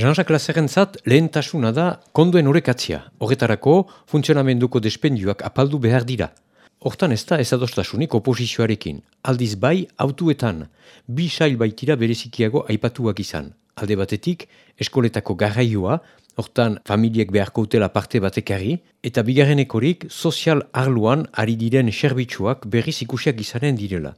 Jean-Jacques Lazerrentzat lehentasuna da kondoen horrekatzia. Horretarako, funtzionamenduko despendioak apaldu behar dira. Hortan ez da ezadostasunik oposizioarekin. Aldiz bai, autuetan, bi sail baitira berezikiago aipatuak izan. Alde batetik, eskoletako garraioa, hortan familiek beharko utela parte batekari, eta bigarrenekorik sozial arluan ari diren serbitzuak berriz ikusiak izanen direla.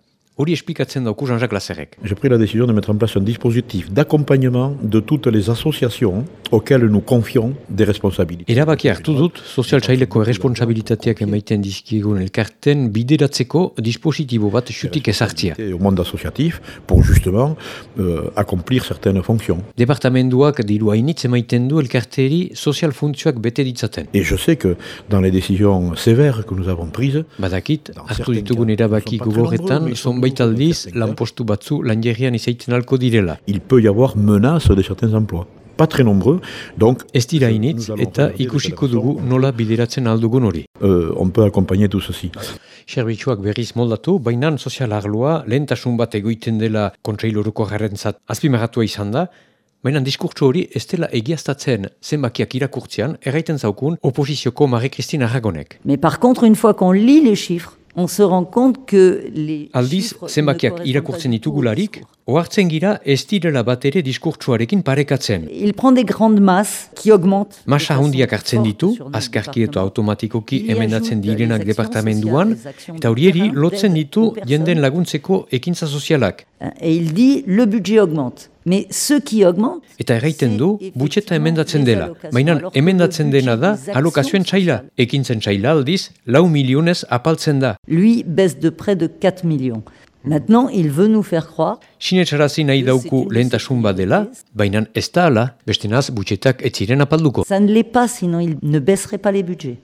J'ai pris la décision de mettre en place un dispositif d'accompagnement de toutes les associations auxquelles nous confions des responsabilités. Erabaki hartu dut, sozial txaileko erresponsabilitateak emaiten dizkiegun elkarten bideratzeko dispositibo bat xutik ezartzia. Au monde associatif pour justement euh, accomplir certaines fonctions. Departamenduak diru hainitz emaiten du elkarteri sozial funtzioak bete ditzaten. Et je sais que dans les décisions sévères que nous avons prises, Badakit, hartu ditugun erabaki gogorretan, zonbait aldiz, lanpostu batzu lanjerian izaiten alko direla. il peut y avoir menace de certains emplois. Pas très nombreux, donc Ez dira initz eta ikusiko dugu nola bideratzen aldugun hori. euh, on peut accompagner tout ceci. Serbitxuak berriz moldatu, bainan sozial arloa lehentasun bat egoiten dela kontseiloruko garrentzat azpimagatua izan da, baina diskurtso hori ez dela egiaztatzen zenbakiak irakurtzean, erraiten zaukun oposizioko Marie-Christine Aragonek. Mais par contre, une fois qu'on lit les chiffres, on se rend compte que les Aldiz, zenbakiak irakurtzen ditugularik, ohartzen gira ez direla bat ere diskurtsoarekin parekatzen. Il prend des grandes masses qui augmentent. Masa façon handiak hartzen ditu, azkarki eta automatikoki emendatzen direnak departamenduan, actions eta horieri lotzen ditu jenden laguntzeko ekintza sozialak. Et il dit le budget augmente. Mais ce qui augmente, Eta erraiten du, effectivement emendatzen dela. Baina emendatzen dena da alokazioen txaila. Ekintzen txaila aldiz, lau milionez apaltzen da. lui, baisse de près de 4 millions. Maintenant, il veut nous faire croire Sinetxarazi nahi dauku lehentasun badela, baina ez da ala, bestenaz butxetak ez ziren apalduko. ça ne l'est pas, sinon il ne baisserait pas les budgets.